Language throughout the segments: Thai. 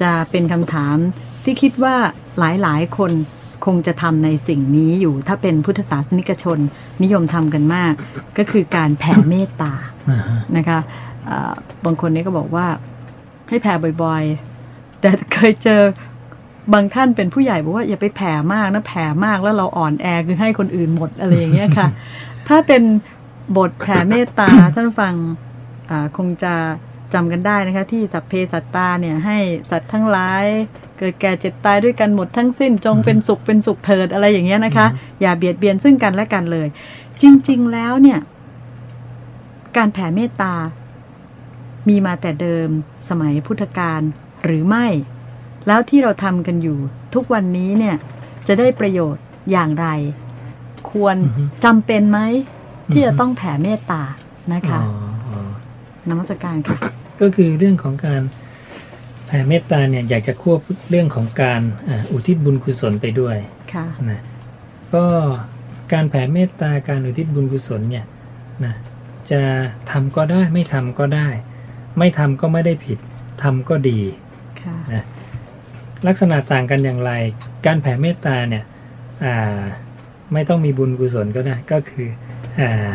จะเป็นคำถามที่คิดว่าหลายๆ คนคงจะทำในสิ่งนี้อยู่ถ้าเป็นพุทธศาสนิกชนนิยมทำกันมาก ก็คือการแผ่เมตตาอ่าฮะนะคะอ่าบางคนนี่ก็บอกว่าให้แผ่บ่อยๆ แต่เคยเจอบางท่านเป็นผู้ใหญ่บอกว่าอย่าไปแผ่มากนะแผ่มากแล้วเราอ่อนแอคือให้คนอื่นหมดอะไรอย่างเงี้ยค่ะ ถ้าเป็นบทแผ่เมตตาท่านฟังอ่าคงจะ จำกันได้นะคะที่สัพเพสัตตาเนี่ยให้สัตว์ทั้งหลายเกิดแก่เจ็บตายด้วยกันหมดทั้งสิ้นจงเป็นสุขเป็นสุขเถิดอะไรอย่างเงี้ยนะคะ อย่าเบียดเบียนซึ่งกันและกันเลย จริง ๆ แล้วเนี่ย การแผ่เมตตา มีมาแต่เดิมสมัยพุทธกาลหรือไม่ แล้วที่เราทำกันอยู่ ทุกวันนี้เนี่ยจะได้ประโยชน์อย่างไร ควรอือฮึจำเป็นไหมที่จะต้องแผ่เมตตานะคะอ๋ออ๋อนมัสการค่ะ ก็คือเรื่องของการแผ่เมตตาเนี่ยอยากจะควบเรื่องของการอ่าอุทิศบุญกุศลไปด้วยค่ะนะก็การแผ่เมตตาการอุทิศบุญกุศลเนี่ยนะจะทำก็ได้ไม่ทำก็ได้ ไม่ทำก็ไม่ได้ผิดทำก็ดีค่ะนะลักษณะต่างกันอย่างไร การแผ่เมตตาเนี่ยอ่าไม่ต้องมีบุญกุศลก็ได้ก็คืออา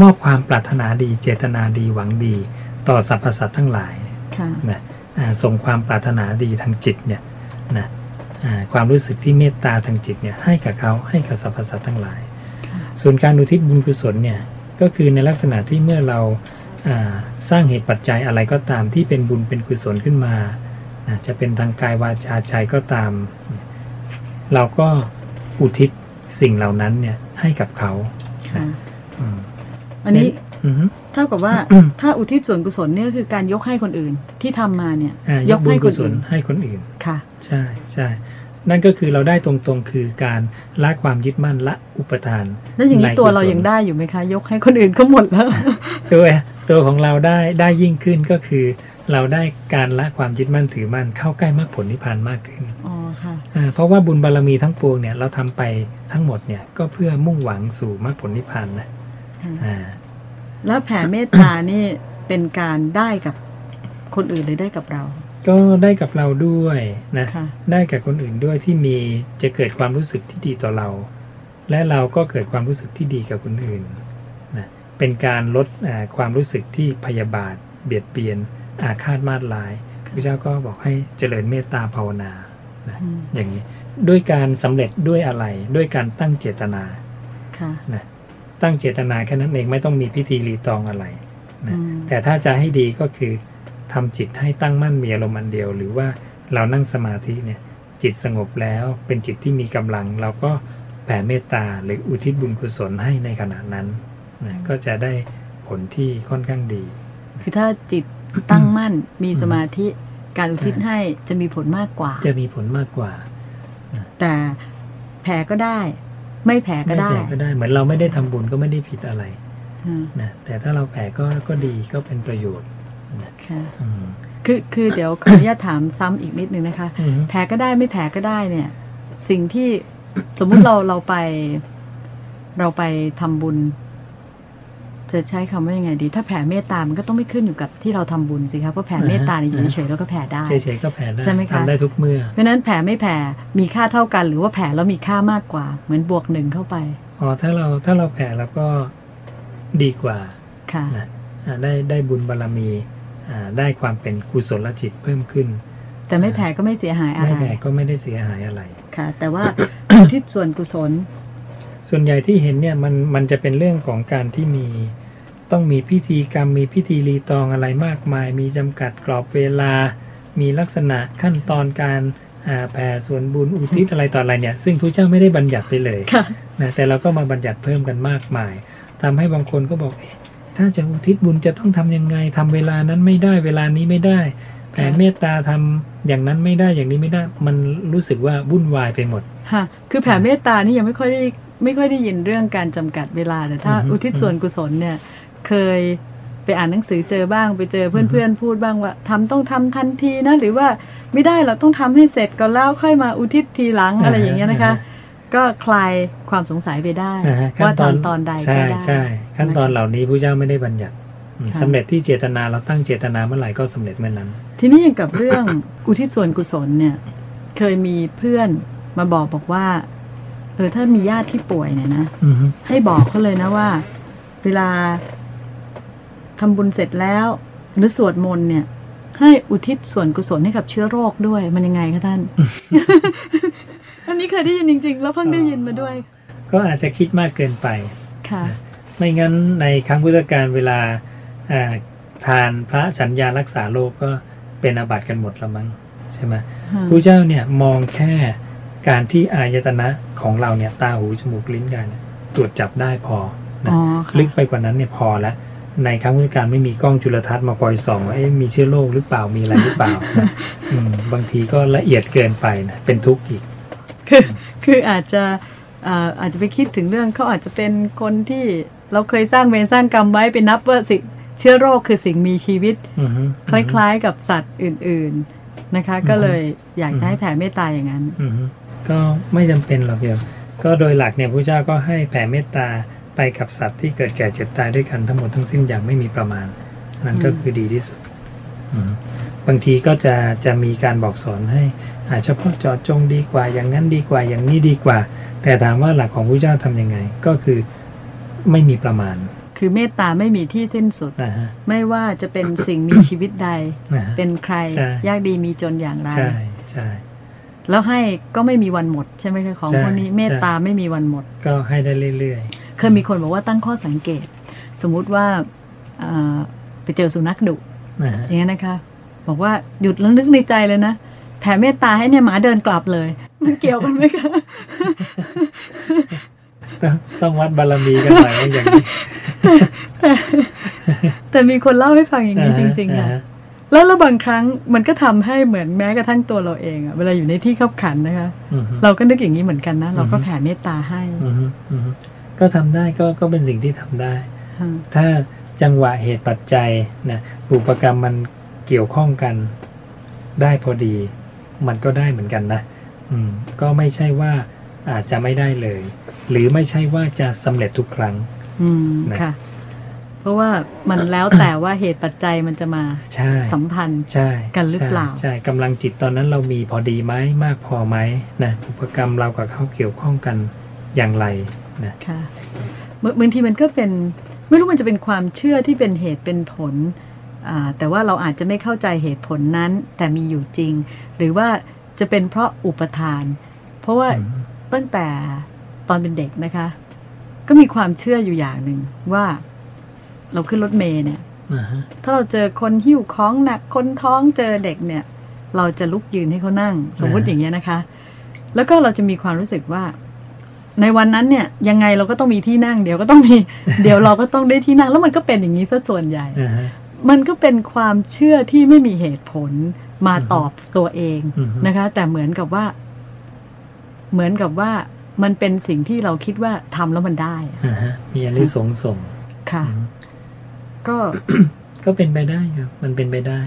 มอบความปรารถนาดีเจตนาดีหวังดี ต่อสรรพสัตว์ทั้งหลายค่ะนะอ่าส่งความปรารถนาดีทางจิตเนี่ยนะอ่าความรู้สึกที่เมตตาทางจิตเนี่ยให้กับเขาให้กับสรรพสัตว์ทั้งหลายค่ะส่วนการอุทิศบุญกุศลเนี่ยก็คือในลักษณะที่เมื่อเราอ่าสร้างเหตุปัจจัยอะไรก็ตามที่เป็นบุญเป็นกุศลขึ้นมาอ่าจะเป็นทางกายวาจาใจก็ตามเนี่ยเราก็อุทิศสิ่งเหล่านั้นเนี่ยให้กับเขาค่ะอืมอันนี้อือฮึเท่ากับว่าถ้าอุทิศส่วนกุศลเนี่ยก็คือการยกให้คนอื่นที่ทำมาเนี่ยอ่ายกบุญให้คกุนศลอื่นให้คนอื่นค่ะ ใช่ใช่นั่นก็คือเราได้ตรงๆ คือการละความยึดมั่นละอุปทาน แล้วอย่างนี้ในตัวกุศลเรายังได้อยู่ไหมคะ ยกให้คนอื่นก็หมดแล้ว ตัวตัวของเราได้ได้ยิ่งขึ้นก็คือ เราได้การละความยึดมั่นถือมั่นเข้าใกล้มรรคผลนิพพานมากขึ้นอ๋อค่ะอ่าเพราะว่าบุญบารมีทั้งปวงเนี่ยเราทำไปทั้งหมดเนี่ยก็เพื่อมุ่งหวังสู่มรรคผลนิพพานนะค่ะอ่า แล้วแผ่เมตตานี่เป็นการได้กับคนอื่นหรือได้กับเรา ก็ได้กับเราด้วยนะค่ะได้กับคนอื่นด้วยที่มีจะเกิดความรู้สึกที่ดีต่อเรา และเราก็เกิดความรู้สึกที่ดีกับคนอื่นนะเป็นการลดอ่าความรู้สึกที่พยาบาท เบียดเบียน อาฆาตมาตร้ายพระเจ้าก็บอกให้เจริญเมตตาภาวนานะอืมอย่างนี้ด้วยการสำเร็จด้วยอะไรด้วยการตั้งเจตนาค่ะนะ ตั้งเจตนาแค่นั้นเองไม่ต้องมีพิธีรีตองอะไรนะอืมแต่ถ้าจะให้ดีก็คือทำจิตให้ตั้งมั่นมีอารมณ์อันเดียว หรือว่าเรานั่งสมาธิเนี่ยจิตสงบแล้วเป็นจิตที่มีกำลัง เราก็แผ่เมตตาหรืออุทิศบุญกุศลให้ในขณะนั้นนะก็จะได้ผลที่ค่อนข้างดี คือถ้าจิตตั้งมั่นมีสมาธิการอุทิศให้จะมีผลมากกว่า จะมีผลมากกว่า แต่แผ่ก็ได้ ไม่แผ่ก็ไม่ได้แผ่ก็ได้ เหมือนเราไม่ได้ทำบุญก็ไม่ได้ผิดอะไรอืมนะแต่ถ้าเราแผ่ก็ก็ดีก็เป็นประโยชน์ค่ะอืมคือคือเดี๋ยวขออนุญาตถามซ้ำอีกนิดนึงนะคะอืมแพ้ก็ได้ไม่แพ้ก็ได้เนี่ย สิ่งที่สมมุติเราเราไป เราไปทำบุญ จะใช้คำว่ายังไงดี ถ้าแผ่เมตตามันก็ต้องไม่ขึ้นอยู่กับที่เราทำบุญสิครับเพราะแผ่เมตตาเนี่ยอยู่เฉยๆแล้วก็แผ่ได้เฉยๆก็แผ่ได้ใช่ไหมคะทำได้ทุกเมื่อเพราะฉะนั้นแผ่ไม่แผ่มีค่าเท่ากัน หรือว่าแผ่แล้วมีค่ามากกว่า เหมือนบวกหนึ่งเข้าไปอ๋อถ้าเราถ้าเราแผ่แล้วก็ดีกว่าค่ะนะอ่าได้ได้บุญบารมีอ่าได้ความเป็นกุศลจิตเพิ่มขึ้น แต่ไม่แผ่ก็ไม่เสียหายอะไรไม่แผ่ก็ไม่ได้เสียหายอะไรค่ะ แต่ว่าอุทิศส่วนกุศล ส่วนใหญ่ที่เห็นเนี่ยมันมันจะเป็นเรื่องของการที่มีต้องมีพิธีกรรมมีพิธีรีตองอะไรมากมาย มีจำกัดกรอบเวลา มีลักษณะขั้นตอนการอ่าแผ่ส่วนบุญอุทิศอะไรต่ออะไรเนี่ย ซึ่งพระเจ้าไม่ได้บัญญัติไปเลยค่ะนะแต่เราก็มาบัญญัติเพิ่มกันมากมายทำให้บางคนก็บอกเอ๊ะถ้าจะอุทิศบุญจะต้องทำยังไงทำเวลานั้นไม่ได้เวลานี้ไม่ได้แผ่เมตตาทำอย่างนั้นไม่ได้อย่างนี้ไม่ได้ มันรู้สึกว่าวุ่นวายไปหมดค่ะคือแผ่เมตตานี่ยังไม่ค่อยได้ ไม่ค่อยได้ยินเรื่องการจำกัดเวลา แต่ถ้าอือฮึอุทิศส่วนกุศลเนี่ย เคยไปอ่านหนังสือเจอบ้างไปเจอเพื่อนๆพูดบ้างว่าทำต้องทำทันทีนะ หรือว่าไม่ได้เราต้องทำให้เสร็จก่อนแล้วค่อยมาอุทิศทีหลังอะไรอย่างเงี้ยนะคะ ก็คลายความสงสัยไปได้อ่าฮะว่าขั้นตตออนนตอนใดก็ใช่ได้ใช่ขั้นตอนเหล่านี้พระเจ้าไม่ได้บัญญัติอืมค่ะสำเร็จที่เจตนาเราตั้งเจตนาเมื่อไหร่ก็สำเร็จเมื่อนั้น ทีนี้อย่างกับเรื่องอุทิศส่วนกุศลเนี่ย เคยมีเพื่อนมาบอกบอกว่า เออถ้ามีญาติที่ป่วยเนี่ยนะอือฮึให้บอกเขาเลยนะว่า เวลาทำบุญเสร็จแล้ว หรือสวดมนต์เนี่ย ให้อุทิศส่วนกุศลให้กับเชื้อโรคด้วย มันยังไงคะท่าน อันนี้เคยได้ยินจริง ๆ แล้วเพิ่งได้ยินมาด้วย ก็อาจจะคิดมากเกินไปค่ะ ไม่งั้นในครั้งพุทธกาลเวลาอ่าทานพระฉันยารักษาโรคก็เป็นอาบัติกันหมดละมั้งใช่ไหมพระเจ้าเนี่ยมองแค่ การที่อายตนะของเราเนี่ยตาหูจมูกลิ้นกายเนี่ยตรวจจับได้พอนะอ๋อค่ะลึกไปกว่านั้นเนี่ยพอแล้วในครั้งพุทธกาลไม่มีกล้องจุลทรรศน์มาคอยส่องว่าเอ๊ะมีเชื้อโรคหรือเปล่ามีอะไรหรือเปล่านะอืมบางทีก็ละเอียดเกินไปนะเป็นทุกข์อีก คือคืออาจจะอ่าอาจจะไปคิดถึงเรื่องเขาอาจจะเป็นคนที่เราเคยสร้างเวรสร้างกรรมไว้ไปนับว่าสิ่งเชื้อโรคคือสิ่งมีชีวิตอือฮึคล้ายๆกับสัตว์อื่น ๆนะคะ ก็เลยอยากจะให้แผ่เมตตาอย่างนั้นอือฮึ ก็ไม่จำเป็นหรอกโยมก็โดยหลักเนี่ยพระเจ้าก็ให้แผ่เมตตาไปกับสัตว์ที่เกิดแก่เจ็บตายด้วยกันทั้งหมดทั้งสิ้นอย่างไม่มีประมาณอันนั้นก็คือดีที่สุดอืมบางทีก็จะจะมีการบอกสอนให้อาเฉพาะเจาะจงดีกว่าอย่างนั้นดีกว่าอย่างนี้ดีกว่า แต่ถามว่าหลักของพระเจ้าทำยังไง ก็คือไม่มีประมาณ คือเมตตาไม่มีที่สิ้นสุดนะฮะไม่ว่าจะเป็นสิ่งมีชีวิตใดนะฮะเป็นใครใช่ยากดีมีจนอย่างไรใช่ใช่ แล้วให้ก็ไม่มีวันหมด ใช่ไหมคะของใช่พวกนี้เมตตาไม่มีวันหมด ก็ให้ได้เรื่อยเคยมีคนบอกว่าตั้งข้อสังเกต สมมุติว่าเอ่อไปเจอสุนัขดุๆนะฮะอย่างนี้ยนะคะ บอกว่าหยุดแล้วนึกในใจเลยนะแผ่เมตตาให้เนี่ยหมาเดินกลับเลย มันเกี่ยวกันไหมคะต้องต้องวัดบารมีกันหน่อยว่าอย่างนี้แต่มีคนเล่าให้ฟังอย่างนี้จริงๆอ่าค่ะฮะ แล้วแล้วบางครั้งมันก็ทำให้เหมือนแม้กระทั่งตัวเราเองอะเวลาอยู่ในที่ขับขันนะคะอือฮึเราก็นึกอย่างนี้เหมือนกันนะ เราก็อือฮึแผ่เมตตาให้อือฮึอือฮึก็ทำได้ก็ก็เป็นสิ่งที่ทำได้ฮะถ้าจังหวะเหตุปัจจัยนะอุปกรรมมันเกี่ยวข้องกันได้พอดี มันก็ได้เหมือนกันนะอืมก็ไม่ใช่ว่าอาจจะไม่ได้เลย หรือไม่ใช่ว่าจะสำเร็จทุกครั้งอืมนะค่ะ เพราะว่ามันแล้วแต่ว่าเหตุปัจจัยมันจะมาใช่สัมพันธ์ใช่กันหรือเปล่าใช่ใช่กำลังจิตตอนนั้นเรามีพอดีไหมมากพอไหมนะอุปกรรมเรากับเขาเกี่ยวข้องกันอย่างไรนะค่ะบางบางทีมันก็เป็นไม่รู้มันจะเป็นความเชื่อที่เป็นเหตุเป็นผลอ่าแต่ว่าเราอาจจะไม่เข้าใจเหตุผลนั้น แต่มีอยู่จริง หรือว่าจะเป็นเพราะอุปทาน เพราะว่าอืมตั้งแต่ตอนเป็นเด็กนะคะ ก็มีความเชื่ออยู่อย่างหนึ่งว่า เราขึ้นรถเมล์เนี่ยอ่าฮะถ้าเราเจอคนหิ้วของหนักคนท้องเจอเด็กเนี่ย เราจะลุกยืนให้เขานั่ง สมมติอย่างเงี้ยนะคะ แล้วก็เราจะมีความรู้สึกว่า ในวันนั้นเนี่ยยังไงเราก็ต้องมีที่นั่ง เดี๋ยวก็ต้องมีเดี๋ยวเราก็ต้องได้ที่นั่ง แล้วมันก็เป็นอย่างนี้ซะส่วนใหญ่อ่าฮะมันก็เป็นความเชื่อที่ไม่มีเหตุผลมาอือฮึตอบตัวเองอือฮึนะคะ แต่เหมือนกับว่า เหมือนกับว่ามันเป็นสิ่งที่เราคิดว่าทำแล้วมันได้อะอ่าฮะมีอันนี้สงส์ส่งค่ะอืม ก็ก็เป็นไปได้ครับ มันเป็นไปได้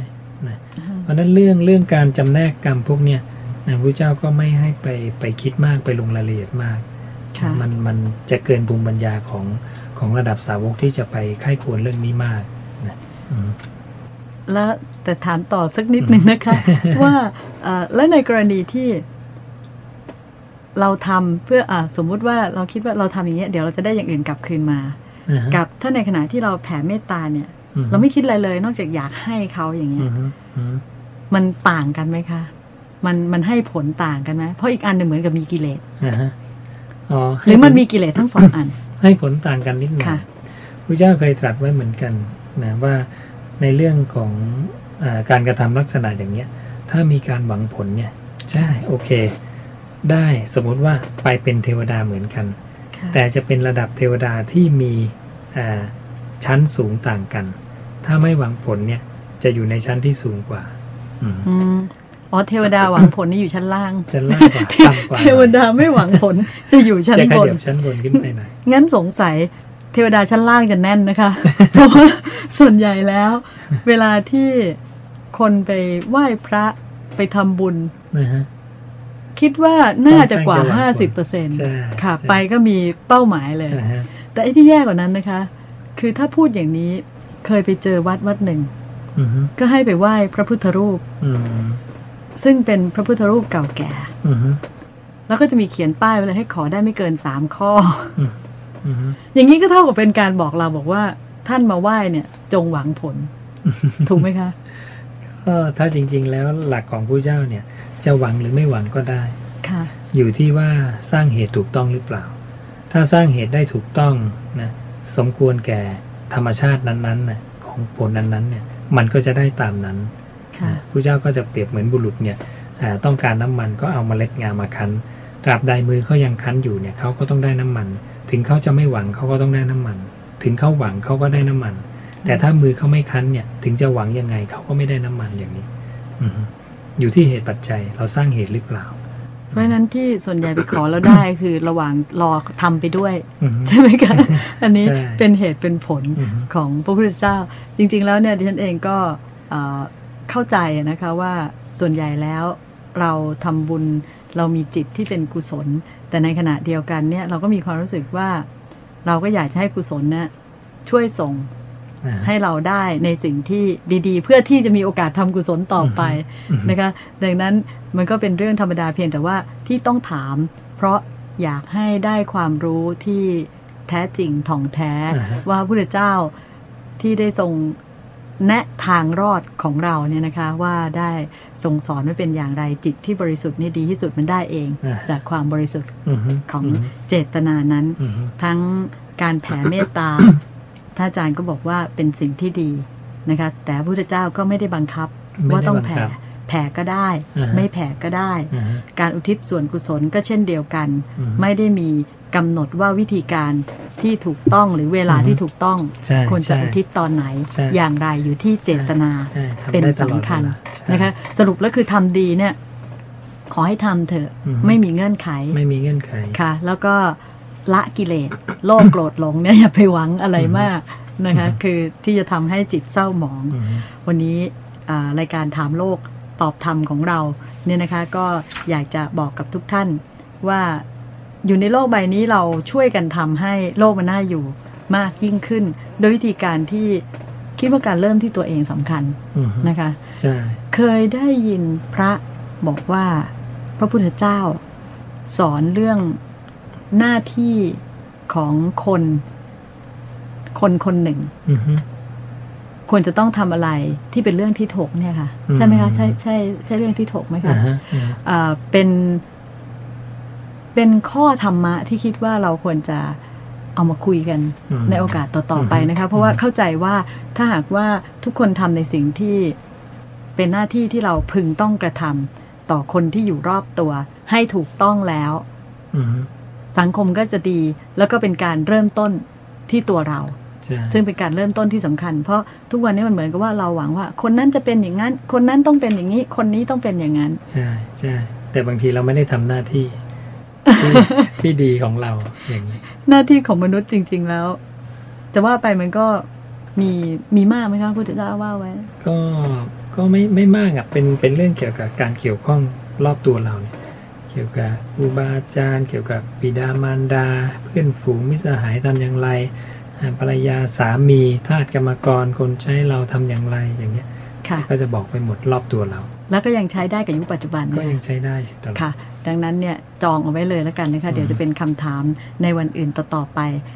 นะเพราะฉะนั้นเรื่องเรื่องการจำแนกกรรมพวกเนี้ยนะพระเจ้าก็ไม่ให้ไปไปคิดมากไปลงรายละเอียดมากค่ะมันมันจะเกินภูมิปัญญาของของระดับสาวกที่จะไปไข้ควรเรื่องนี้มากนะอืมแล้วแต่ถามต่อสักนิดนึงนะคะ ว่าเอ่อแล้วในกรณีที่เราทำเพื่ออะสมมุติว่าเราคิดว่าเราทำอย่างเงี้ยเดี๋ยวเราจะได้อย่างอื่นกลับคืนมาอ่าฮะ กับถ้าในขณะที่เราแผ่เมตตาเนี่ยอืเราไม่คิดอะไรเลย นอกจากอยากให้เขาอย่างเงี้อืยมฮึอืมมันต่างกันไหมคะ มันมันให้ผลต่างกันไหมเพราะอีกอันหนึ่งเหมือนกับมีกิเลสอ่าฮะอ๋อหรือมันให้ผลมีกิเลสทั้งสองอัน ให้ผลต่างกันนิดหน่อยค่ะพระเจ้าเคยตรัสไว้เหมือนกันนะว่าในเรื่องของอาการกระทำลักษณะอย่างเนี้ย ถ้ามีการหวังผลเนี่ยใช่โอเค ได้สมมุติว่าไปเป็นเทวดาเหมือนกันค่ะแต่จะเป็นระดับเทวดาที่มีอ่า ชั้นสูงต่างกัน ถ้าไม่หวังผลเนี่ยจะอยู่ในชั้นที่สูงกว่าอืมอืมอ๋อเทวดาหวังผลนี่อยู่ชั้นล่างจะล่างกว่าต่ำกว่าเทวดาไม่หวังผลจะอยู่ชั้นจะขบนยับชั้นบนขึ้นไปหน่อยงั้นสงสัยเทวดาชั้นล่างจะแน่นนะคะ เพราะว่าส่วนใหญ่แล้ว เวลาที่คนไปไหว้พระไปทำบุญนะฮะคิดว่าน่าจะกว่าต้องตั้งใจหวังผล50%เปอร์เซ็นต์ใช่ค่ะใช่ไปก็มีเป้าหมายเลยนะฮะ แต่ไอ้ที่แย่กว่านั้นนะคะ คือถ้าพูดอย่างนี้เคยไปเจอวัดวัดหนึ่งอือฮึก็ให้ไปไหว้พระพุทธรูปอืมซึ่งเป็นพระพุทธรูปเก่าแก่อือฮึแล้วก็จะมีเขียนป้ายไว้เลยให้ขอได้ไม่เกินสามข้ออือฮึอย่างนี้ก็เท่ากับเป็นการบอกเราบอกว่า ท่านมาไหว้เนี่ย จงหวังผล ถูกไหมคะก็ถ้าจริง ๆ แล้วหลักของผู้เจ้าเนี่ย จะหวังหรือไม่หวังก็ได้ ค่ะ อยู่ที่ว่าสร้างเหตุถูกต้องหรือเปล่า ถ้าสร้างเหตุได้ถูกต้องนะสมควรแก่ธรรมชาตินั้นๆนะของผลนั้นๆเนี่ยมันก็จะได้ตามนั้นค่ะนะผู้เจ้าก็จะเปรียบเหมือนบุรุษเนี่ยอ่าต้องการน้ำมันก็เอาเมล็ดงามาคั้นตราบใดมือเขายังคั้นอยู่เนี่ยเขาก็ต้องได้น้ำมัน ถึงเขาจะไม่หวังเขาก็ต้องได้น้ำมัน ถึงเขาหวังเขาก็ได้น้ำมัน แต่ถ้ามือเขาไม่คั้นเนี่ย ถึงจะหวังยังไงเขาก็ไม่ได้น้ำมันอย่างนี้อือฮึอยู่ที่เหตุปัจจัยเราสร้างเหตุหรือเปล่า เพราะฉะนั้นที่ส่วนใหญ่ไปขอแล้วได้คือระหว่างรอทำไปด้วยอือฮึใช่ไหมคะอันนี้ใช่เป็นเหตุเป็นผลอือฮึของพระพุทธเจ้า จริง ๆ แล้วเนี่ยดิฉันเองก็เอ่อเข้าใจนะคะว่าส่วนใหญ่แล้วเราทำบุญเรามีจิตที่เป็นกุศล แต่ในขณะเดียวกันเนี่ยเราก็มีความรู้สึกว่า เราก็อยากจะให้กุศลเนี่ยช่วยส่งอ่า ให้เราได้ในสิ่งที่ดีๆ เพื่อที่จะมีโอกาสทำกุศลต่อไปอือฮึนะคะดังนั้นมันก็เป็นเรื่องธรรมดาเพียงแต่ว่าที่ต้องถาม เพราะอยากให้ได้ความรู้ที่แท้จริงถ่องแท้อ่าฮะว่าพระพุทธเจ้าที่ได้ทรงแนะทางรอดของเราเนี่ยนะคะว่าได้ทรงสอนไว้เป็นอย่างไรจิตที่บริสุทธิ์นี่ดีที่สุดมันได้เองอ่าจากความบริสุทธิ์อือฮึของอือฮึเจตนานั้นอือฮึทั้งการแผ่เมตตา ท่านอาจารย์ก็บอกว่าเป็นสิ่งที่ดีนะคะ แต่พระพุทธเจ้าก็ไม่ได้บังคับไม่ได้ว่าต้องบังแผ่คับแผ่ก็ได้อ่าฮะไม่แผ่ก็ได้อ่าฮะการอุทิศส่วนกุศลก็เช่นเดียวกันอืมไม่ได้มีกำหนดว่าวิธีการที่ถูกต้องหรือเวลาอือฮึที่ถูกต้องใช่ควรจะใช่อุทิศตอนไหนใช่อย่างไรอยู่ที่เจตนาใช่ทำเป็นได้ตลอดสำคัญเวลาใช่นะคะ สรุปแล้วคือทำดีเนี่ยขอให้ทำเถอะอือฮึไม่มีเงื่อนไข ไม่มีเงื่อนไขค่ะ แล้วก็ ละกิเลสโลภโกรธหลงเนี่ยอย่าไปหวังอะไรมากนะคะคือที่จะทำให้จิตเศร้าหมองอือฮึวันนี้อ่ารายการถามโลกตอบธรรมของเราเนี่ยนะคะก็อยากจะบอกกับทุกท่านว่าอยู่ในโลกใบนี้เราช่วยกันทำให้โลกมันน่าอยู่มากยิ่งขึ้น โดยวิธีการที่คิดว่าการเริ่มที่ตัวเองสำคัญอือฮึนะคะใช่เคยได้ยินพระบอกว่าพระพุทธเจ้าสอนเรื่อง หน้าที่ของคน คนคนหนึ่งอือฮึควรจะต้องทำอะไรที่เป็นเรื่องที่ถกเนี่ยค่ะอืมใช่ไหมคะใช่ใช่ใช่เรื่องที่ถกไหมอ่าคะฮะอ่าฮะอ่าเป็น เป็นข้อธรรมะที่คิดว่าเราควรจะเอามาคุยกันอืมในโอกาสต่อๆไปนะคะอืมเพราะว่าเข้าใจว่าถ้าหากว่าทุกคนทำในสิ่งที่เป็นหน้าที่ที่เราพึงต้องกระทำต่อคนที่อยู่รอบตัว ให้ถูกต้องแล้วอือฮึ สังคมก็จะดี แล้วก็เป็นการเริ่มต้นที่ตัวเราใช่ซึ่งเป็นการเริ่มต้นที่สำคัญ เพราะทุกวันนี้มันเหมือนกับว่าเราหวังว่า คนนั้นจะเป็นอย่างนั้น คนนั้นต้องเป็นอย่างนี้ คนนี้ต้องเป็นอย่างนั้น ใช่ใช่แต่บางทีเราไม่ได้ทำหน้าที่ที่ที่ดีของเราอย่างนี้ หน้าที่ของมนุษย์จริง ๆแล้ว จะว่าไปมันก็มีมีมากไหมคะพุทธเจ้าว่าไว้ ก็ก็ไม่ไม่มากอะเป็นเป็นเรื่องเกี่ยวกับการเกี่ยวข้องรอบตัวเราเนี่ย เกี่ยวกับครูบาอาจารย์ เกี่ยวกับบิดามารดา เพื่อนฝูงมิตรสหายทำอย่างไรอ่าภรรยาสามีทาสกรรมกรคนใช้เราทำอย่างไรอย่างเงี้ยค่ะก็จะบอกไปหมดรอบตัวเรา แล้วก็ยังใช้ได้กับยุคปัจจุบันก็เนี่ยยังใช้ได้อยู่ตลอดค่ะ ดังนั้นเนี่ยจองเอาไว้เลยแล้วกันนะคะเดี๋ยวจะเป็นคำถามในวันอื่นต่อๆไป